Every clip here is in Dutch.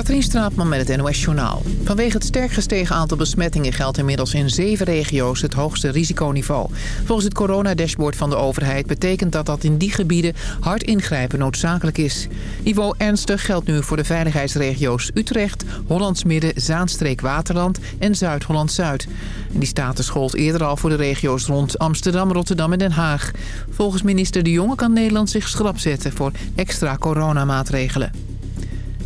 Katrien Straatman met het NOS Journaal. Vanwege het sterk gestegen aantal besmettingen geldt inmiddels in zeven regio's het hoogste risiconiveau. Volgens het coronadashboard van de overheid betekent dat dat in die gebieden hard ingrijpen noodzakelijk is. Niveau ernstig geldt nu voor de veiligheidsregio's Utrecht, Hollands Midden, Zaanstreek Waterland en Zuid-Holland-Zuid. Die status gold eerder al voor de regio's rond Amsterdam, Rotterdam en Den Haag. Volgens minister De Jonge kan Nederland zich schrap zetten voor extra coronamaatregelen.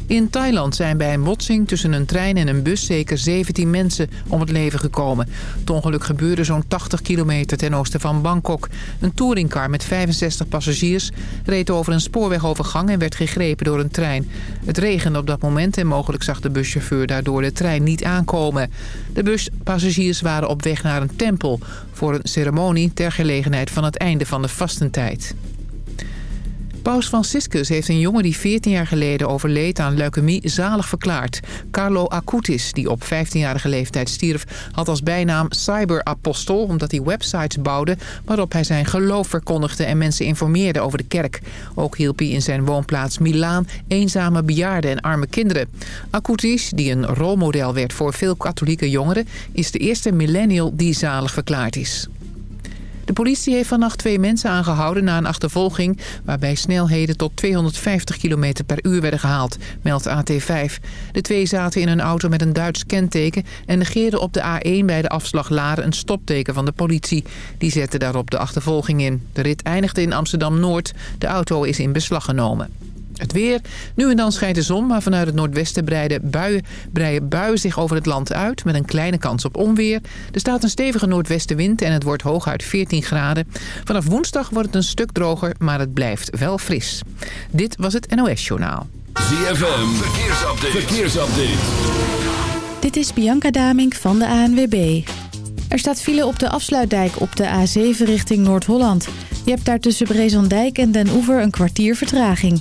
In Thailand zijn bij een botsing tussen een trein en een bus zeker 17 mensen om het leven gekomen. Het ongeluk gebeurde zo'n 80 kilometer ten oosten van Bangkok. Een touringcar met 65 passagiers reed over een spoorwegovergang en werd gegrepen door een trein. Het regende op dat moment en mogelijk zag de buschauffeur daardoor de trein niet aankomen. De buspassagiers waren op weg naar een tempel voor een ceremonie ter gelegenheid van het einde van de vastentijd. Paus Franciscus heeft een jongen die 14 jaar geleden overleed aan leukemie zalig verklaard. Carlo Acutis, die op 15-jarige leeftijd stierf, had als bijnaam cyberapostel... omdat hij websites bouwde waarop hij zijn geloof verkondigde en mensen informeerde over de kerk. Ook hielp hij in zijn woonplaats Milaan eenzame bejaarden en arme kinderen. Acutis, die een rolmodel werd voor veel katholieke jongeren... is de eerste millennial die zalig verklaard is. De politie heeft vannacht twee mensen aangehouden na een achtervolging... waarbij snelheden tot 250 km per uur werden gehaald, meldt AT5. De twee zaten in een auto met een Duits kenteken... en negeerden op de A1 bij de afslag Laren een stopteken van de politie. Die zette daarop de achtervolging in. De rit eindigde in Amsterdam-Noord. De auto is in beslag genomen. Het weer. Nu en dan schijnt de zon, maar vanuit het noordwesten breiden buien, breiden buien zich over het land uit... met een kleine kans op onweer. Er staat een stevige noordwestenwind en het wordt hooguit 14 graden. Vanaf woensdag wordt het een stuk droger, maar het blijft wel fris. Dit was het NOS Journaal. ZFM, verkeersupdate. verkeersupdate. Dit is Bianca Damink van de ANWB. Er staat file op de afsluitdijk op de A7 richting Noord-Holland. Je hebt daar tussen Brezandijk en Den Oever een kwartier vertraging.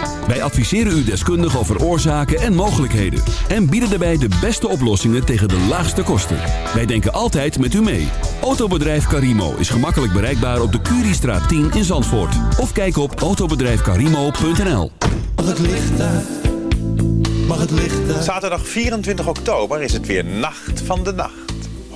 Wij adviseren u deskundig over oorzaken en mogelijkheden. En bieden daarbij de beste oplossingen tegen de laagste kosten. Wij denken altijd met u mee. Autobedrijf Karimo is gemakkelijk bereikbaar op de Curiestraat 10 in Zandvoort. Of kijk op autobedrijfkarimo.nl Mag het licht uit? Mag het licht uit? Zaterdag 24 oktober is het weer Nacht van de Nacht.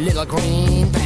little green.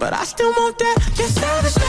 But I still want that. You're savage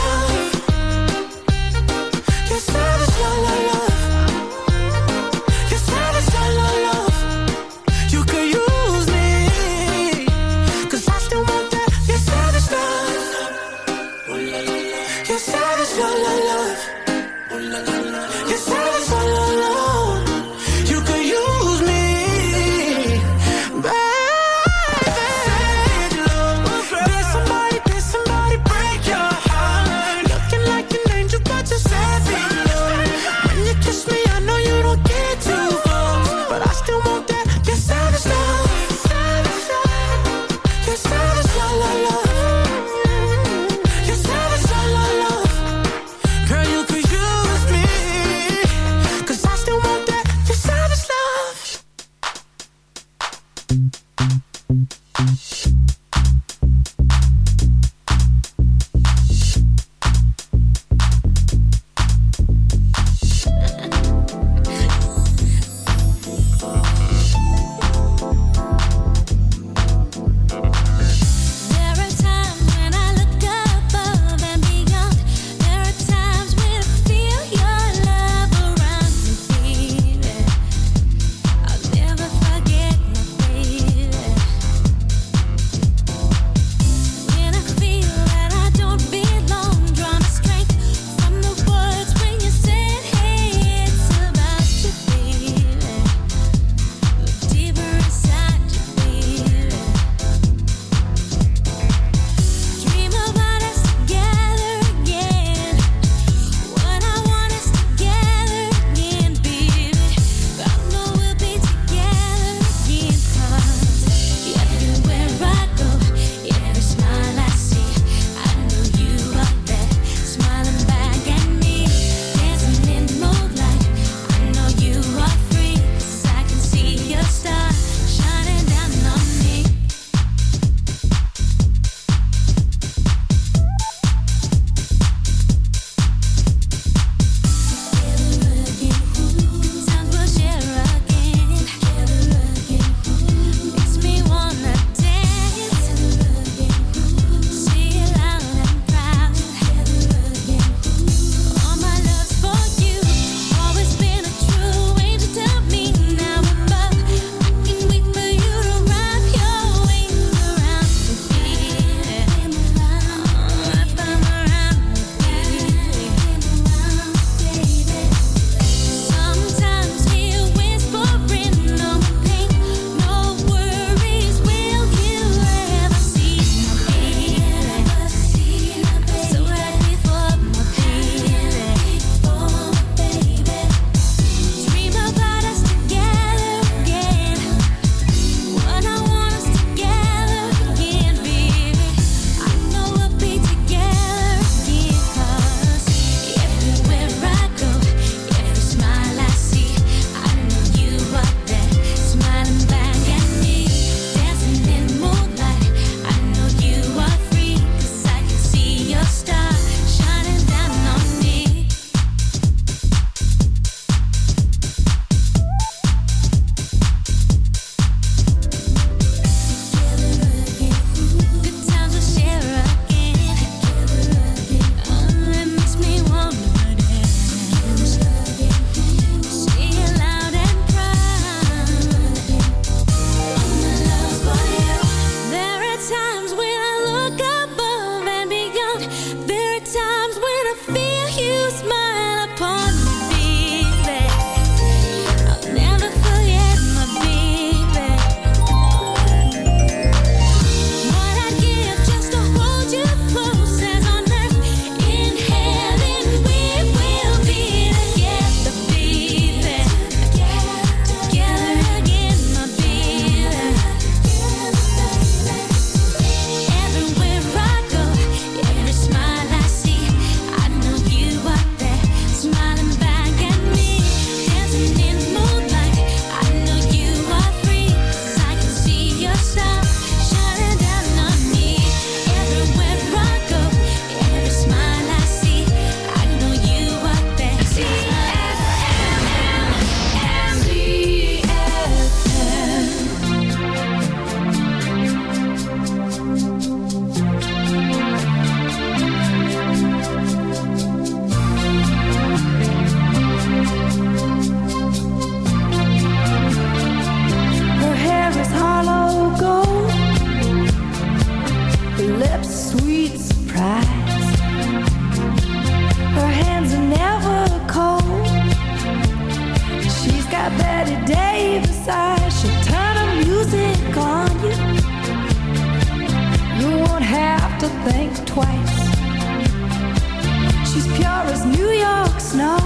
snow.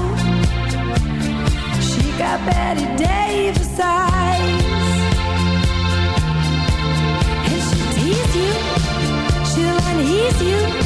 She got Betty Davis eyes. And she'll tease you, she'll unease you.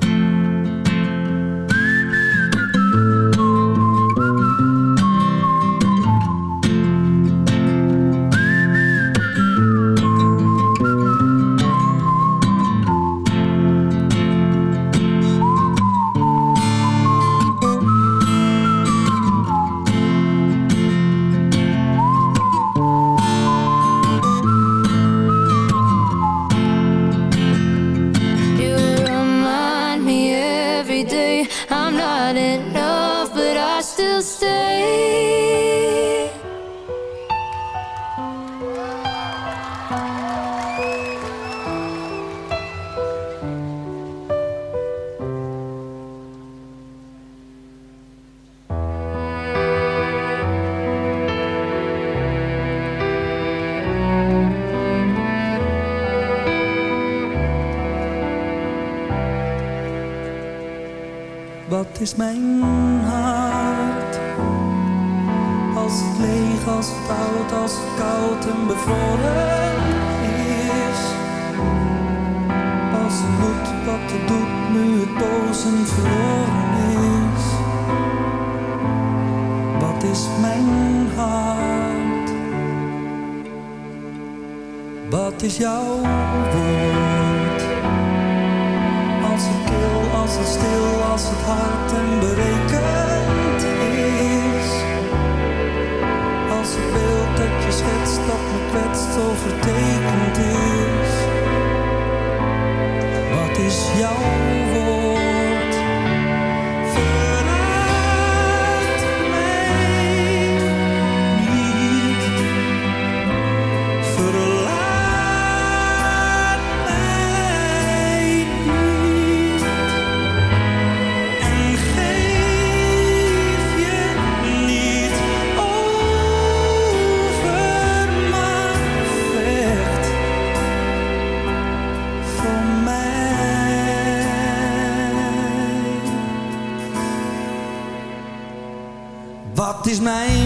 mais my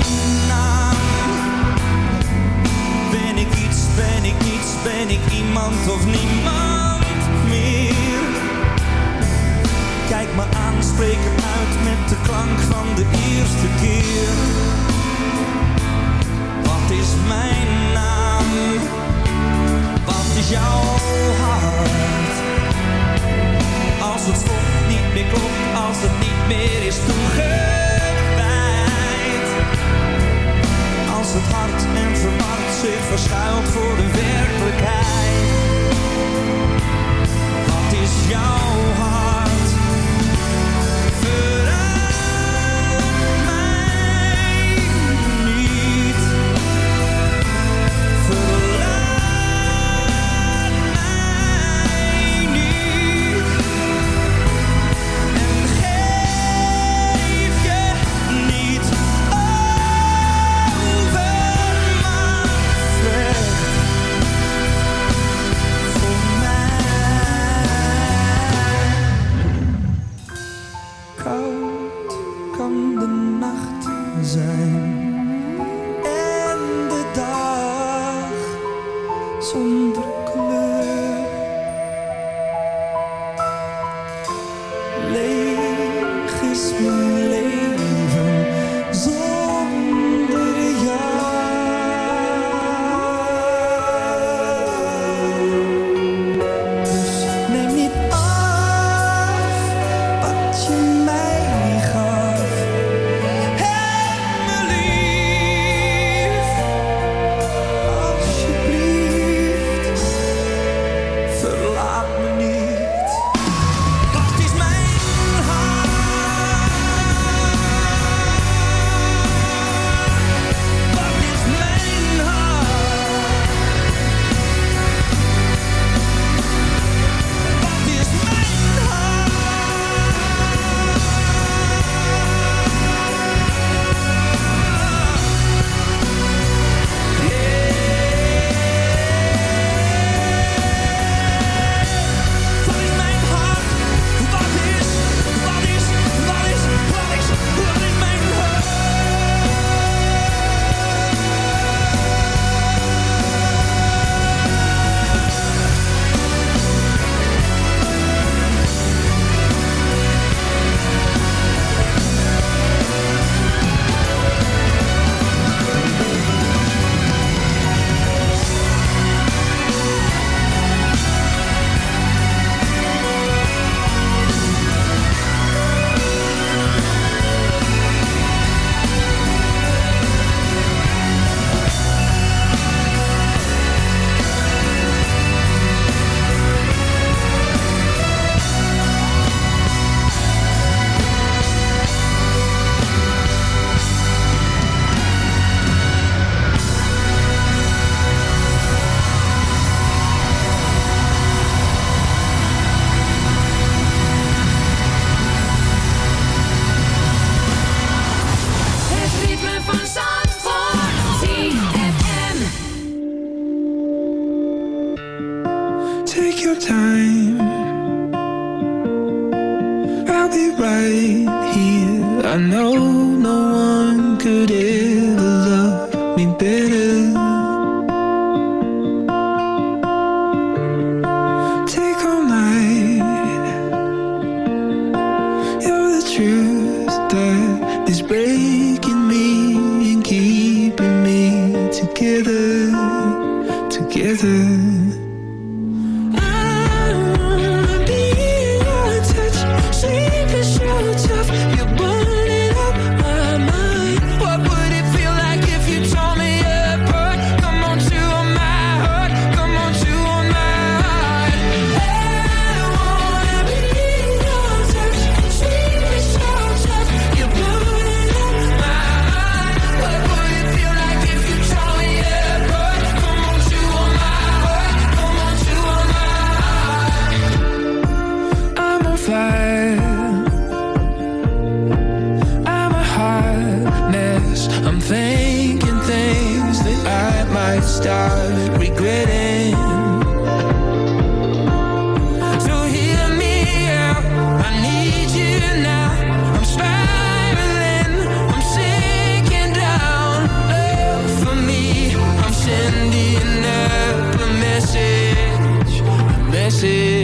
meses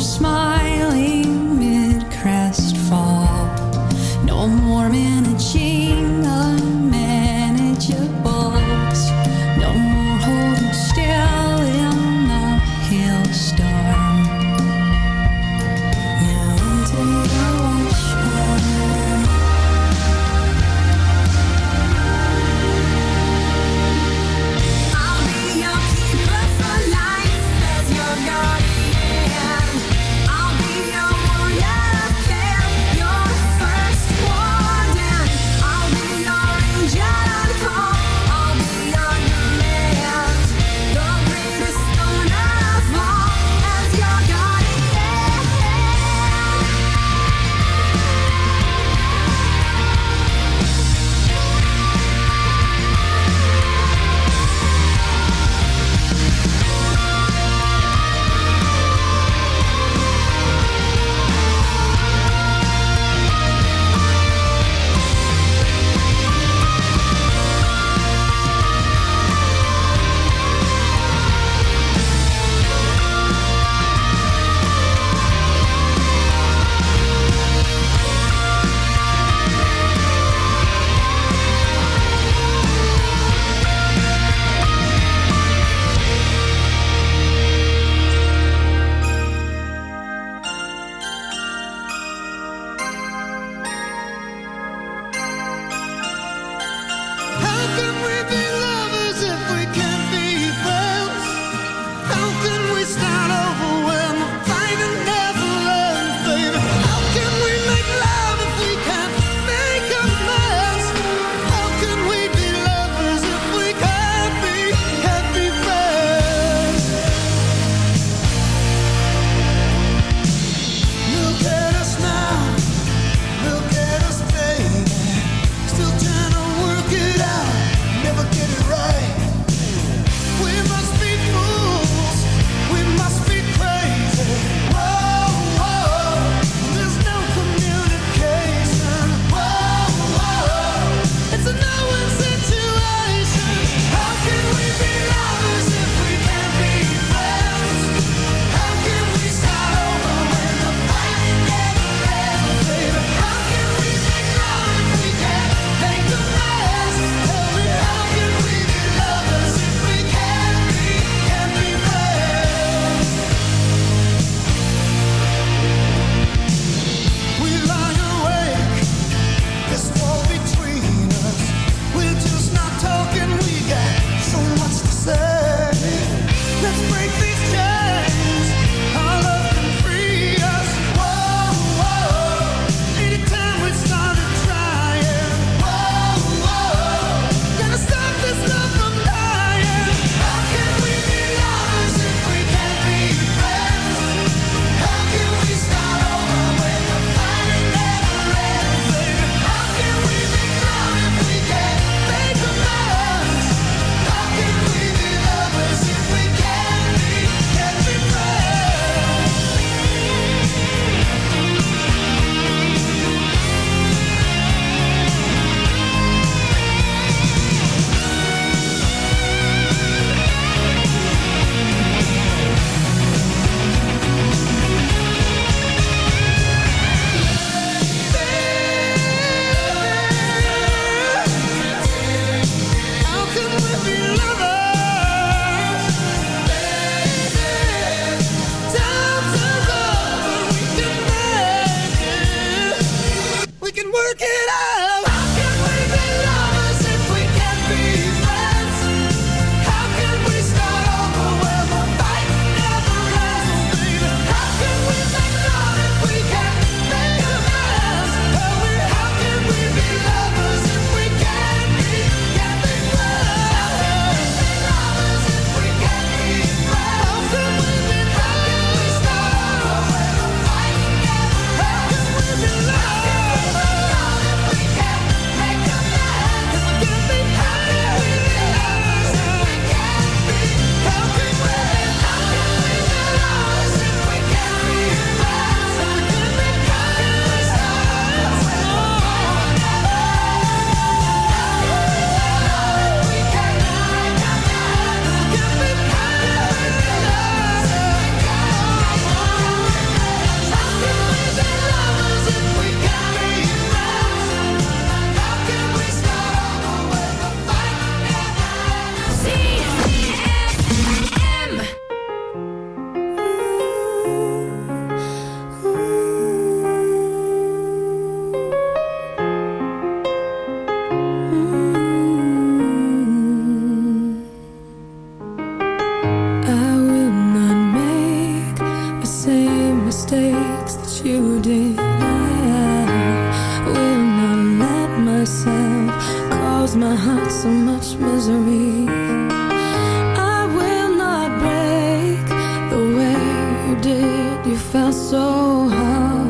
smile. not so much misery. I will not break the way you did. You so hard.